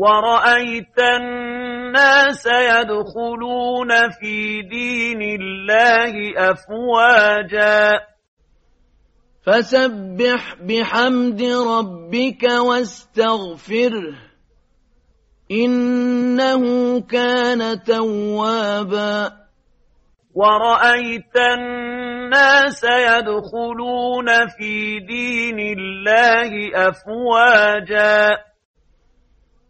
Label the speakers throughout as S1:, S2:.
S1: ورأيت الناس يدخلون في دين الله أفواجا.
S2: فسبح بحمد ربك واستغفره إنه كان توابا.
S1: ورأيت الناس يدخلون في دين الله أفواجا.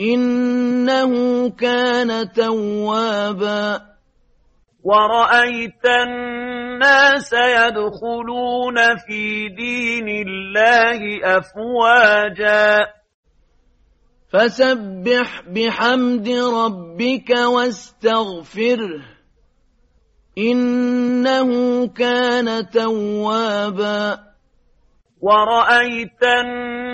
S2: إنه كان توابا.
S1: ورأيت الناس يدخلون في دين الله أفواجا.
S2: فسبح بحمد ربك واستغفره إنه كان توابا.
S1: ورأيت الناس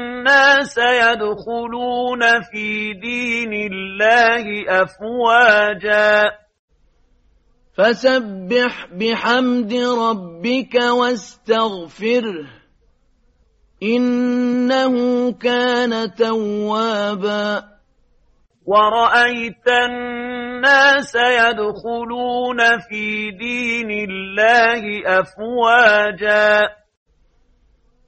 S1: يدخلون في دين الله أفواجا.
S2: فسبح بحمد ربك واستغفره إنه كان توابا.
S1: ورأيت الناس يدخلون في دين الله أفواجا.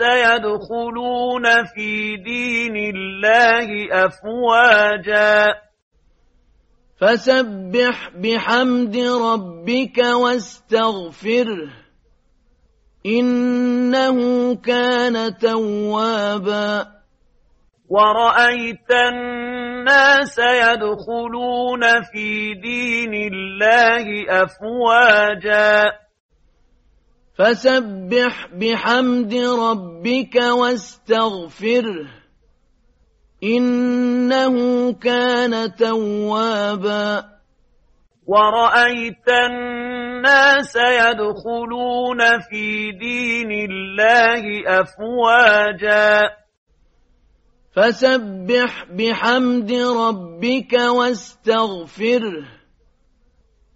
S1: يدخلون في دين الله أفواجا.
S2: فسبح بحمد ربك واستغفره إنه كان توابا.
S1: ورأيت الناس يدخلون في دين الله أفواجا.
S2: فسبح بحمد ربك واستغفره إنه كان توابا.
S1: ورأيت الناس يدخلون في دين الله أفواجا.
S2: فسبح بحمد ربك واستغفره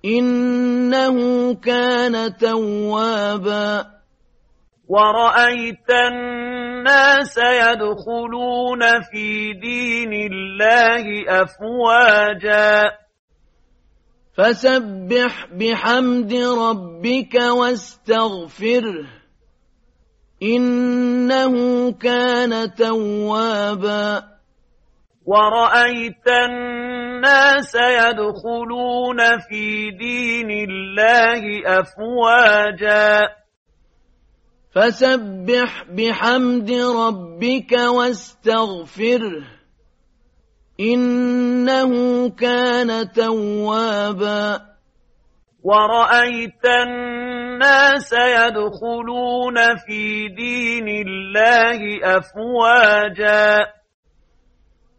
S2: إنه كان توابا.
S1: ورأيت الناس يدخلون في دين الله أفواجا.
S2: فسبح بحمد ربك واستغفره إنه كان توابا.
S1: ورأيت الناس يدخلون في دين الله أفواجا.
S2: فسبح بحمد ربك واستغفره إنه كان توابا.
S1: ورأيت الناس يدخلون في دين الله أفواجا.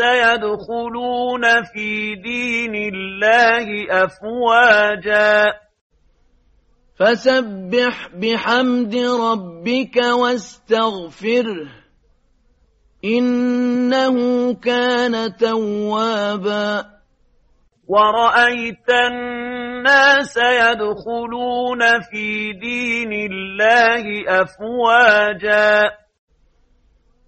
S1: يدخلون في دين الله أفواجا.
S2: فسبح بحمد ربك واستغفره إنه كان توابا.
S1: ورأيت الناس يدخلون في دين الله أفواجا.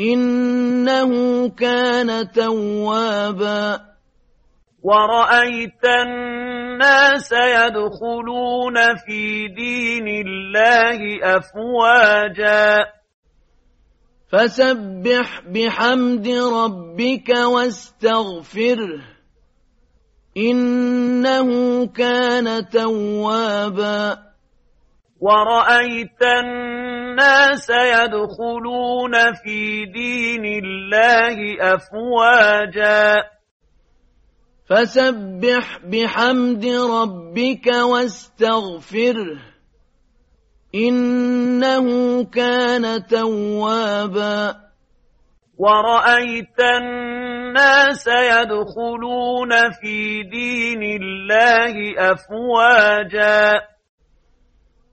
S2: إنه كان توابا.
S1: ورأيت الناس يدخلون في دين الله أفواجا.
S2: فسبح بحمد ربك واستغفره إنه كان توابا.
S1: ورأيت الناس يدخلون في دين الله أفواجا.
S2: فسبح بحمد ربك واستغفره إنه كان توابا.
S1: ورأيت الناس يدخلون في دين الله أفواجا.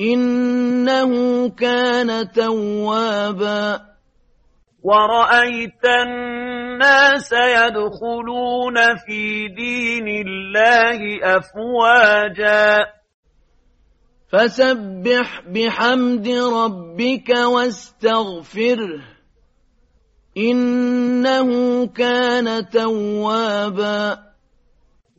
S2: إنه كان توابا.
S1: ورأيت الناس يدخلون في دين الله أفواجا.
S2: فسبح بحمد ربك واستغفره. إنه كان توابا.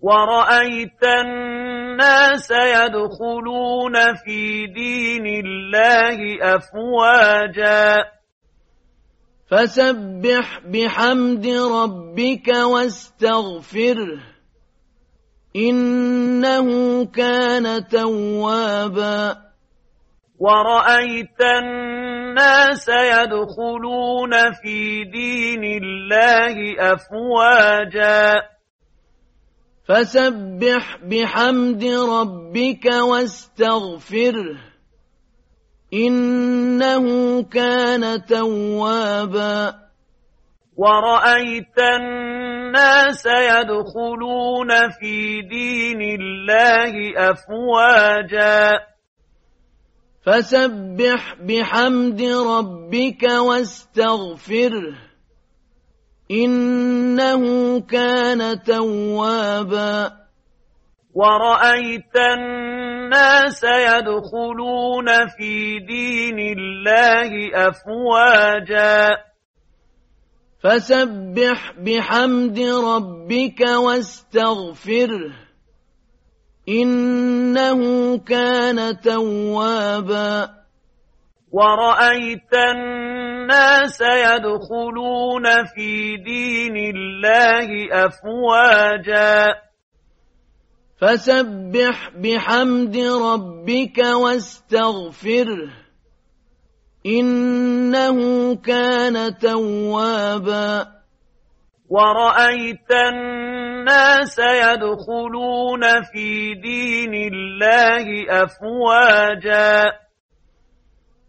S1: ورأيت الناس يدخلون في دين الله أفواجا.
S2: فسبح بحمد ربك واستغفره إنه كان توابا.
S1: ورأيت الناس يدخلون في دين الله أفواجا.
S2: فسبح بحمد ربك واستغفره إنه كان توابا.
S1: ورأيت الناس يدخلون في دين الله أفواجا.
S2: فسبح بحمد ربك واستغفره إنه كان توابا.
S1: ورأيت الناس يدخلون في دين الله أفواجا.
S2: فسبح بحمد ربك واستغفره. إنه كان توابا.
S1: ورأيت الناس يدخلون في دين الله أفواجا.
S2: فسبح بحمد ربك واستغفره إنه كان توابا.
S1: ورأيت الناس يدخلون في دين الله أفواجا.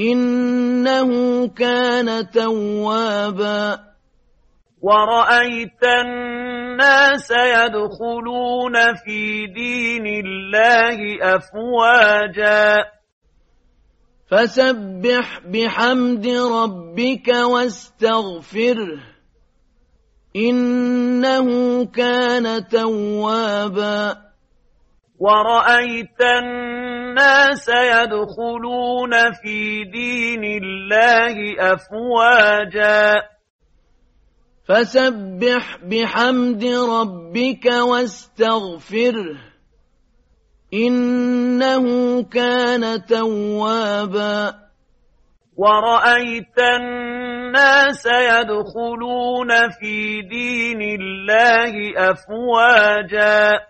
S2: إنه كان توابا.
S1: ورأيت الناس يدخلون في دين الله أفواجا.
S2: فسبح بحمد ربك واستغفره. إنه كان توابا.
S1: ورأيت الناس الناس يدخلون في دين الله أفواجا.
S2: فسبح بحمد ربك واستغفره إنه كان توابا.
S1: ورأيت الناس يدخلون في دين الله أفواجا.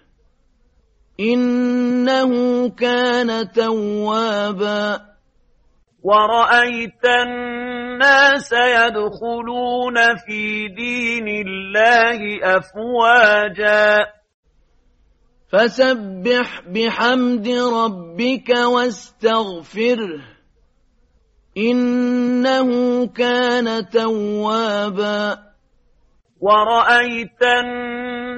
S2: إنه كان توابا.
S1: ورأيت الناس يدخلون في دين الله أفواجا.
S2: فسبح بحمد ربك واستغفره. إنه كان توابا.
S1: ورأيت الناس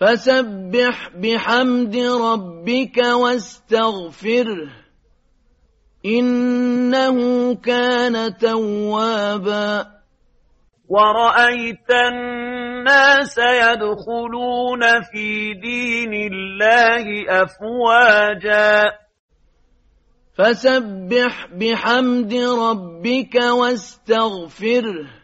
S2: فسبح بحمد ربك واستغفره إنه كان توابا.
S1: ورأيت الناس يدخلون في دين الله أفواجا.
S2: فسبح بحمد ربك واستغفره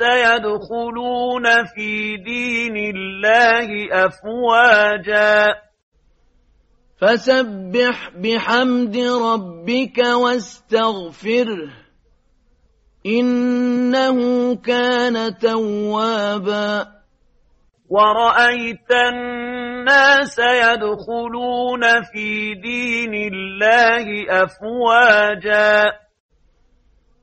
S1: يدخلون في دين الله أفواجا.
S2: فسبح بحمد ربك واستغفره إنه كان توابا.
S1: ورأيت الناس يدخلون في دين الله أفواجا.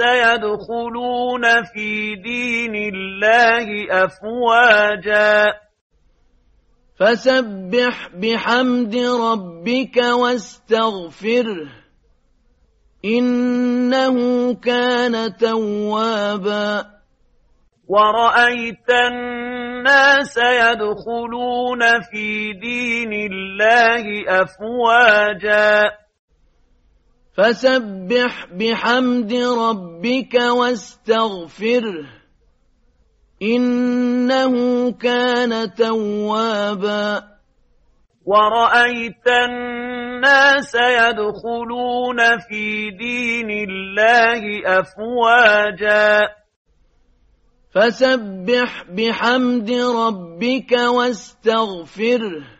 S1: يدخلون في دين الله أفواجا.
S2: فسبح بحمد ربك واستغفره إنه كان توابا.
S1: ورأيت الناس يدخلون في دين الله أفواجا.
S2: فسبح بحمد ربك واستغفره إنه كان توابا.
S1: ورأيت الناس يدخلون في دين الله أفواجا.
S2: فسبح بحمد ربك واستغفره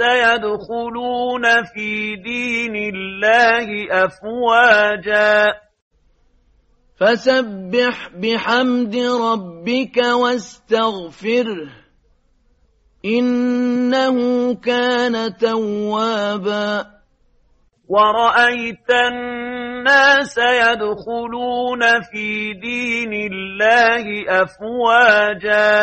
S1: يدخلون في دين الله أفواجا.
S2: فسبح بحمد ربك واستغفره إنه كان توابا.
S1: ورأيت الناس يدخلون في دين الله أفواجا.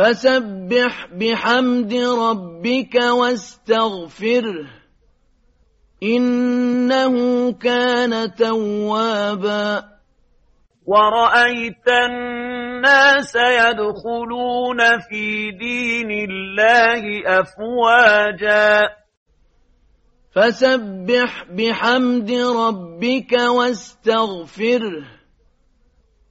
S2: فسبح بحمد ربك واستغفره إنه كان توابا.
S1: ورأيت الناس يدخلون في دين الله أفواجا.
S2: فسبح بحمد ربك واستغفره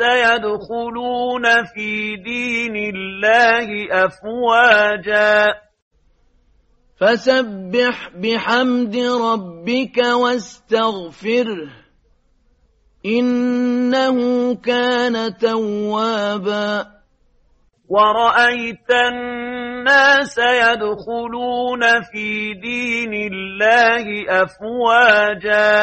S1: يدخلون في دين الله أفواجا.
S2: فسبح بحمد ربك واستغفره إنه كان توابا.
S1: ورأيت الناس يدخلون في دين الله أفواجا.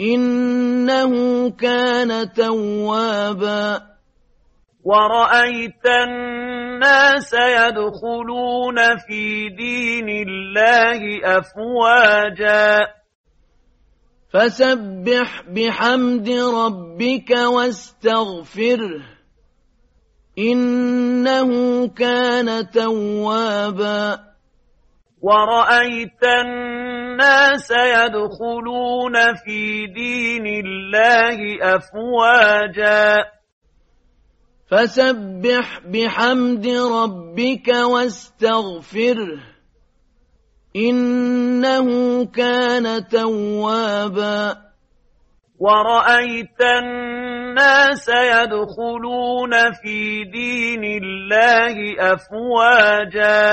S2: إنه كان توابا.
S1: ورأيت الناس يدخلون في دين الله أفواجا.
S2: فسبح بحمد ربك واستغفره. إنه كان توابا.
S1: ورأيت الناس يدخلون في دين الله أفواجا.
S2: فسبح بحمد ربك واستغفره إنه كان توابا.
S1: ورأيت الناس يدخلون في دين الله أفواجا.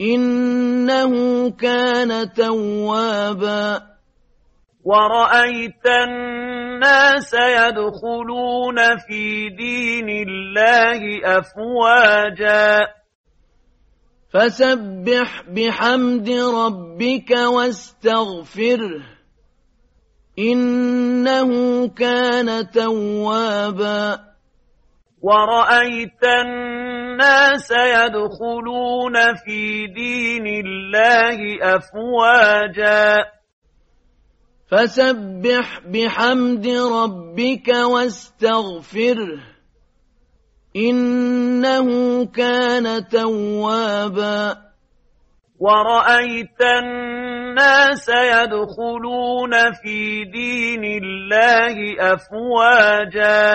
S2: إنه كان توابا.
S1: ورأيت الناس يدخلون في دين الله أفواجا.
S2: فسبح بحمد ربك واستغفره. إنه كان توابا.
S1: ورأيت الناس يدخلون في دين الله أفواجا
S2: فسبح بحمد ربك واستغفره إنه كان توابا
S1: ورأيت الناس يدخلون في دين الله أفواجا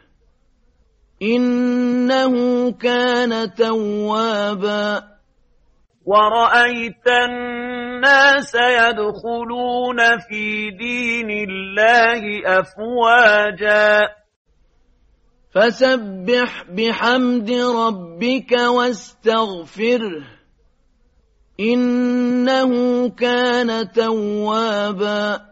S2: إنه كان توابا.
S1: ورأيت الناس يدخلون في دين الله أفواجا.
S2: فسبح بحمد ربك واستغفره. إنه كان توابا.